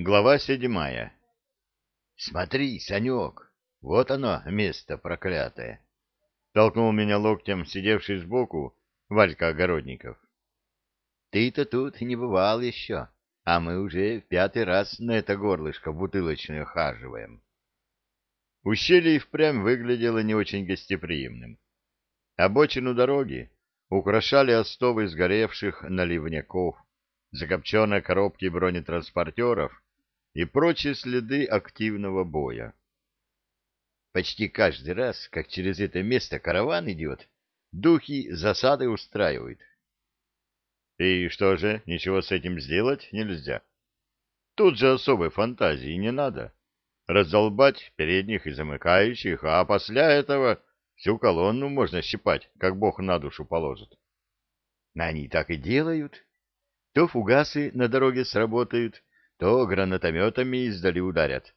Глава седьмая. «Смотри, Санек, вот оно, место проклятое!» Толкнул меня локтем сидевший сбоку Валька Огородников. «Ты-то тут не бывал еще, а мы уже в пятый раз на это горлышко бутылочное хаживаем». Ущелье и впрямь выглядело не очень гостеприимным. Обочину дороги украшали остовы сгоревших наливняков, закопченные коробки бронетранспортеров и прочие следы активного боя. Почти каждый раз, как через это место караван идет, духи засады устраивают. И что же, ничего с этим сделать нельзя? Тут же особой фантазии не надо. Раздолбать передних и замыкающих, а после этого всю колонну можно щипать, как бог на душу положит. Они так и делают. То фугасы на дороге сработают, то гранатометами издали ударят.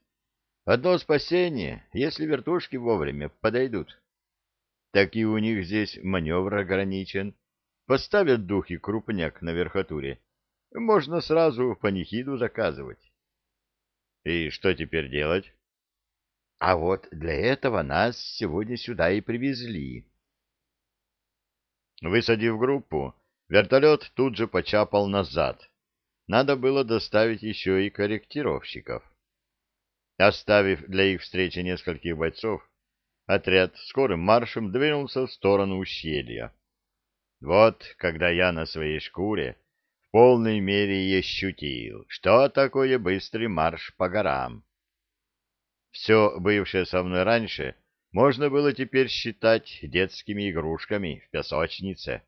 Одно спасение, если вертушки вовремя подойдут. Так и у них здесь маневр ограничен. Поставят духи крупняк на верхотуре. Можно сразу панихиду заказывать. И что теперь делать? А вот для этого нас сегодня сюда и привезли. Высадив группу, вертолет тут же почапал назад, надо было доставить еще и корректировщиков. Оставив для их встречи нескольких бойцов, отряд скорым маршем двинулся в сторону ущелья. Вот, когда я на своей шкуре в полной мере ощутил, что такое быстрый марш по горам. Все бывшее со мной раньше можно было теперь считать детскими игрушками в песочнице.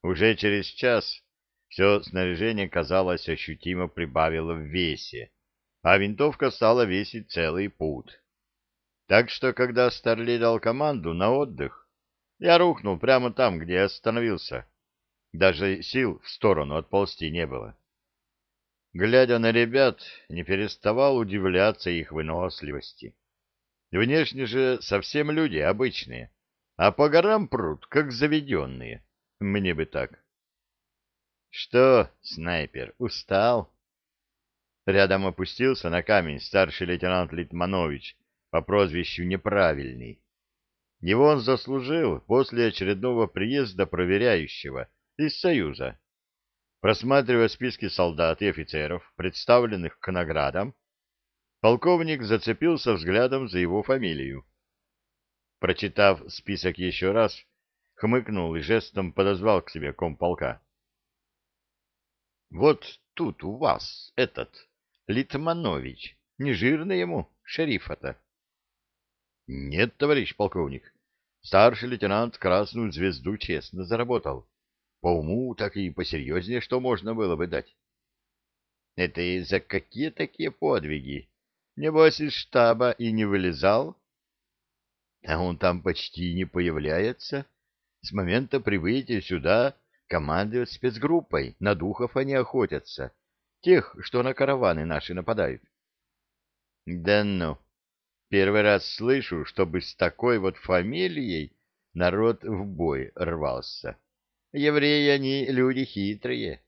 Уже через час все снаряжение, казалось, ощутимо прибавило в весе, а винтовка стала весить целый пут. Так что, когда Старлей дал команду на отдых, я рухнул прямо там, где остановился. Даже сил в сторону отползти не было. Глядя на ребят, не переставал удивляться их выносливости. Внешне же совсем люди обычные, а по горам прут, как заведенные. Мне бы так. Что, снайпер, устал? Рядом опустился на камень старший лейтенант Литманович по прозвищу Неправильный. Его он заслужил после очередного приезда проверяющего из Союза. Просматривая списки солдат и офицеров, представленных к наградам, полковник зацепился взглядом за его фамилию. Прочитав список еще раз, хмыкнул и жестом подозвал к себе комполка. Вот тут у вас этот Литманович, не жирно ему, шерифа-то? Нет, товарищ полковник, старший лейтенант красную звезду честно заработал. По уму так и посерьезнее, что можно было бы дать. Это и за какие такие подвиги? Небось, из штаба и не вылезал? А он там почти не появляется. С момента прибытия сюда командует спецгруппой, на духов они охотятся, тех, что на караваны наши нападают. Да ну, первый раз слышу, чтобы с такой вот фамилией народ в бой рвался. Евреи они люди хитрые.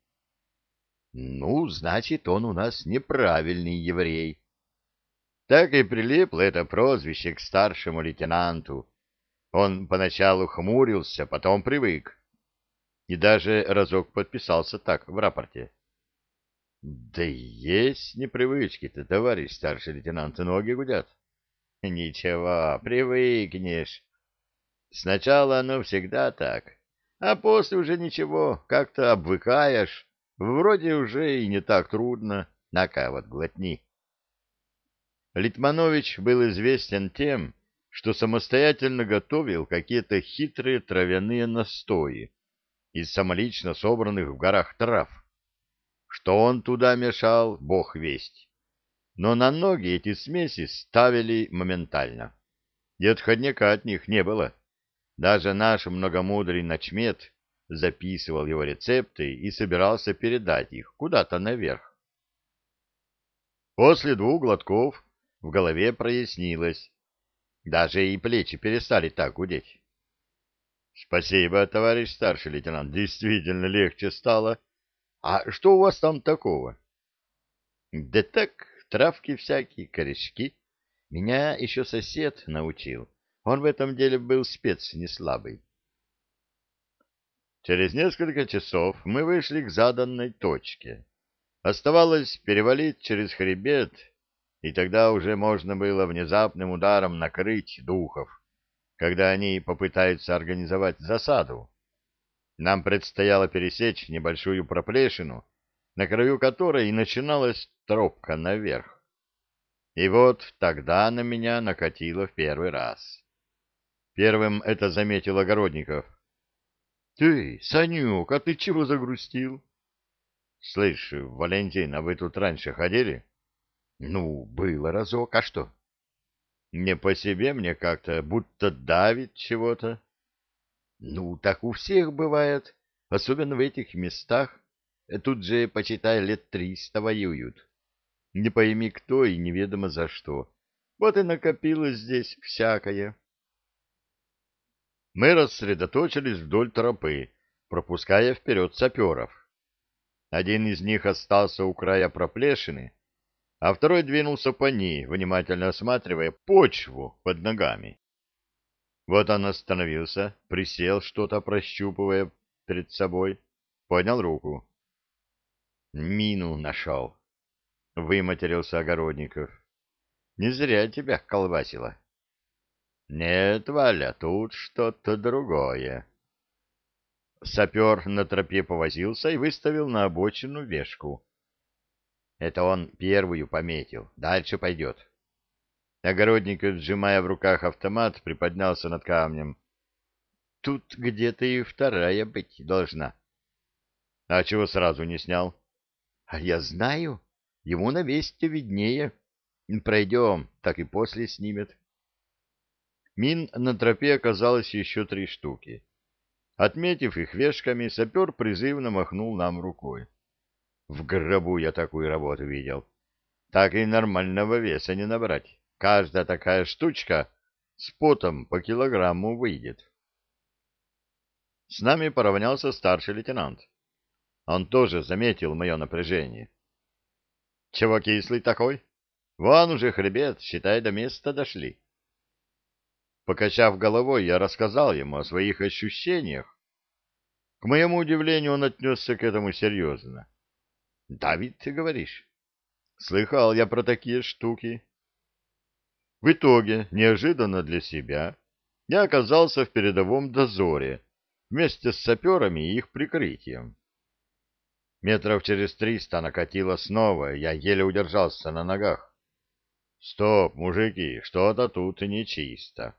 Ну, значит, он у нас неправильный еврей. Так и прилипло это прозвище к старшему лейтенанту. Он поначалу хмурился, потом привык и даже разок подписался так в рапорте. — Да есть непривычки-то, товарищ старший лейтенант, ноги гудят. — Ничего, привыкнешь. Сначала оно всегда так, а после уже ничего, как-то обвыкаешь, вроде уже и не так трудно, на-ка вот глотни. Литманович был известен тем, что самостоятельно готовил какие-то хитрые травяные настои, из самолично собранных в горах трав. Что он туда мешал, бог весть. Но на ноги эти смеси ставили моментально. И отходняка от них не было. Даже наш многомудрый начмет записывал его рецепты и собирался передать их куда-то наверх. После двух глотков в голове прояснилось. Даже и плечи перестали так гудеть. Спасибо, товарищ старший лейтенант, действительно легче стало. А что у вас там такого? Да так, травки всякие, корешки. Меня еще сосед научил. Он в этом деле был спец не слабый. Через несколько часов мы вышли к заданной точке. Оставалось перевалить через хребет, и тогда уже можно было внезапным ударом накрыть духов, когда они попытаются организовать засаду. Нам предстояло пересечь небольшую проплешину, на краю которой и начиналась тропка наверх. И вот тогда на меня накатило в первый раз. Первым это заметил Огородников. — Ты, Санюк, а ты чего загрустил? — Слышь, Валентин, а вы тут раньше ходили? — Ну, было разок, а что? — Не по себе мне как-то, будто давит чего-то. — Ну, так у всех бывает, особенно в этих местах. Тут же, почитай, лет триста воюют. Не пойми кто и неведомо за что. Вот и накопилось здесь всякое. Мы рассредоточились вдоль тропы, пропуская вперед саперов. Один из них остался у края проплешины, а второй двинулся по ней, внимательно осматривая почву под ногами. Вот он остановился, присел, что-то прощупывая перед собой, поднял руку. Мину нашел. Выматерился Огородников. Не зря тебя колбасило. Нет, Валя, тут что-то другое. Сапер на тропе повозился и выставил на обочину вешку. Это он первую пометил. Дальше пойдет. Огородников, сжимая в руках автомат, приподнялся над камнем. Тут где-то и вторая быть должна. А чего сразу не снял? А я знаю. Ему на весте виднее. Пройдем, так и после снимет. Мин на тропе оказалось еще три штуки. Отметив их вешками, сапер призывно махнул нам рукой. В гробу я такую работу видел. Так и нормального веса не набрать. Каждая такая штучка с потом по килограмму выйдет. С нами поравнялся старший лейтенант. Он тоже заметил мое напряжение. — Чего кислый такой? Вон уже хребет, считай, до места дошли. Покачав головой, я рассказал ему о своих ощущениях. К моему удивлению, он отнесся к этому серьезно. — Давид, ты говоришь? — Слыхал я про такие штуки. В итоге, неожиданно для себя, я оказался в передовом дозоре вместе с саперами и их прикрытием. Метров через триста накатило снова, я еле удержался на ногах. Стоп, мужики, что-то тут нечисто.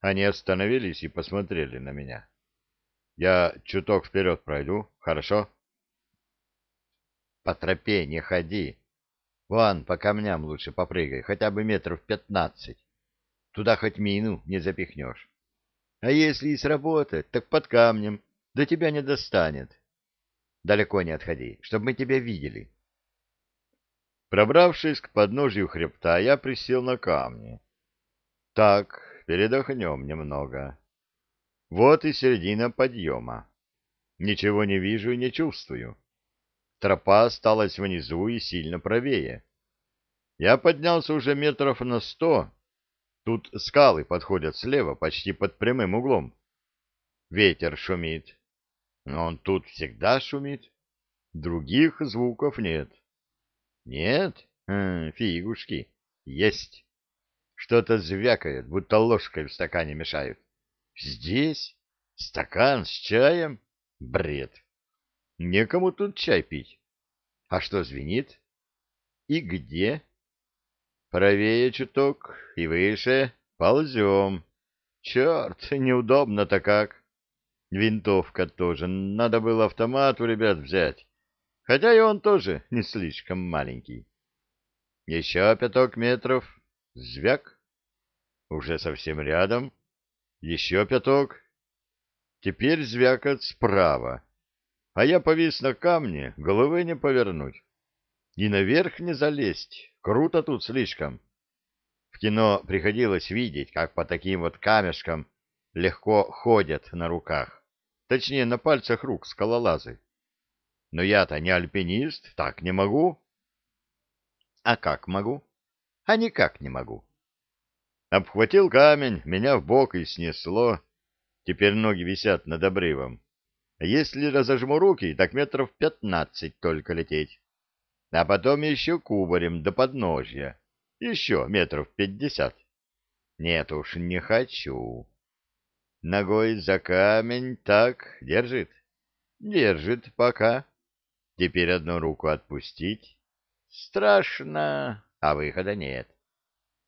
Они остановились и посмотрели на меня. Я чуток вперед пройду, хорошо? По тропе не ходи. Вон, по камням лучше попрыгай, хотя бы метров пятнадцать. Туда хоть мину не запихнешь. А если и сработает, так под камнем, до тебя не достанет. Далеко не отходи, чтобы мы тебя видели. Пробравшись к подножию хребта, я присел на камни. Так, передохнем немного. Вот и середина подъема. Ничего не вижу и не чувствую. Тропа осталась внизу и сильно правее. Я поднялся уже метров на сто. Тут скалы подходят слева, почти под прямым углом. Ветер шумит. Но он тут всегда шумит. Других звуков нет. Нет? Хм, фигушки. Есть. Что-то звякает, будто ложкой в стакане мешают. Здесь? Стакан с чаем? Бред. Некому тут чай пить. А что звенит? И где? Правее чуток и выше. Ползем. Черт, неудобно-то как. Винтовка тоже. Надо было автомат у ребят взять. Хотя и он тоже не слишком маленький. Еще пяток метров. Звяк. Уже совсем рядом. Еще пяток. Теперь звякает справа. А я повис на камне, головы не повернуть. И наверх не залезть. Круто тут слишком. В кино приходилось видеть, как по таким вот камешкам легко ходят на руках. Точнее, на пальцах рук скалолазы. Но я-то не альпинист, так не могу. А как могу? А никак не могу. Обхватил камень, меня в бок и снесло. Теперь ноги висят над обрывом. Если разожму руки, так метров пятнадцать только лететь. А потом еще кубарем до подножья. Еще метров пятьдесят. Нет уж, не хочу. Ногой за камень так держит. Держит пока. Теперь одну руку отпустить. Страшно, а выхода нет.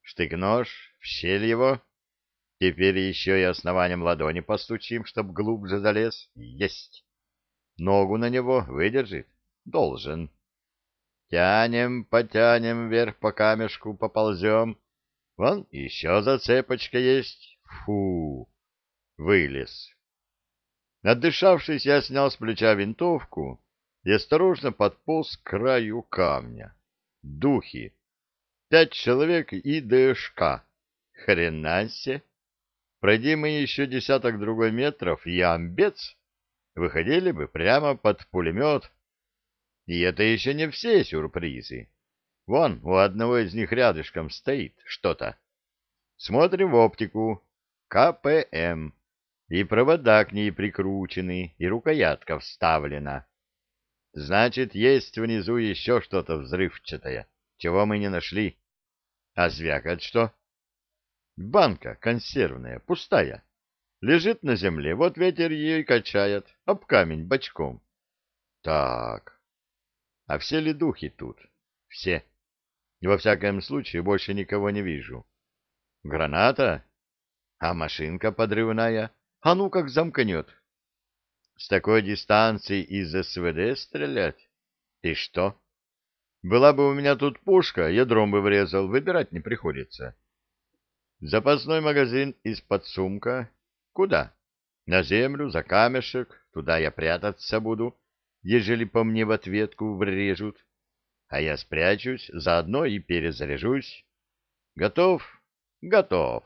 Штык-нож в щель его. Теперь еще и основанием ладони постучим, чтоб глубже залез. Есть. Ногу на него выдержит? Должен. Тянем, потянем вверх по камешку, поползем. Вон еще зацепочка есть. Фу! Вылез. Отдышавшись, я снял с плеча винтовку и осторожно подполз к краю камня. Духи. Пять человек и ДШК. Хрена! Пройди мы еще десяток другой метров, и амбец выходили бы прямо под пулемет. И это еще не все сюрпризы. Вон, у одного из них рядышком стоит что-то. Смотрим в оптику. КПМ. И провода к ней прикручены, и рукоятка вставлена. Значит, есть внизу еще что-то взрывчатое, чего мы не нашли. А звякать что? Банка консервная, пустая. Лежит на земле, вот ветер ее и качает, об камень бочком. Так. А все ли духи тут? Все. Во всяком случае, больше никого не вижу. Граната? А машинка подрывная? А ну как замкнет. С такой дистанции из СВД стрелять? И что? Была бы у меня тут пушка, ядром бы врезал, выбирать не приходится. Запасной магазин из-под сумка. Куда? На землю, за камешек, туда я прятаться буду, ежели по мне в ответку врежут. А я спрячусь, заодно и перезаряжусь. Готов? Готов.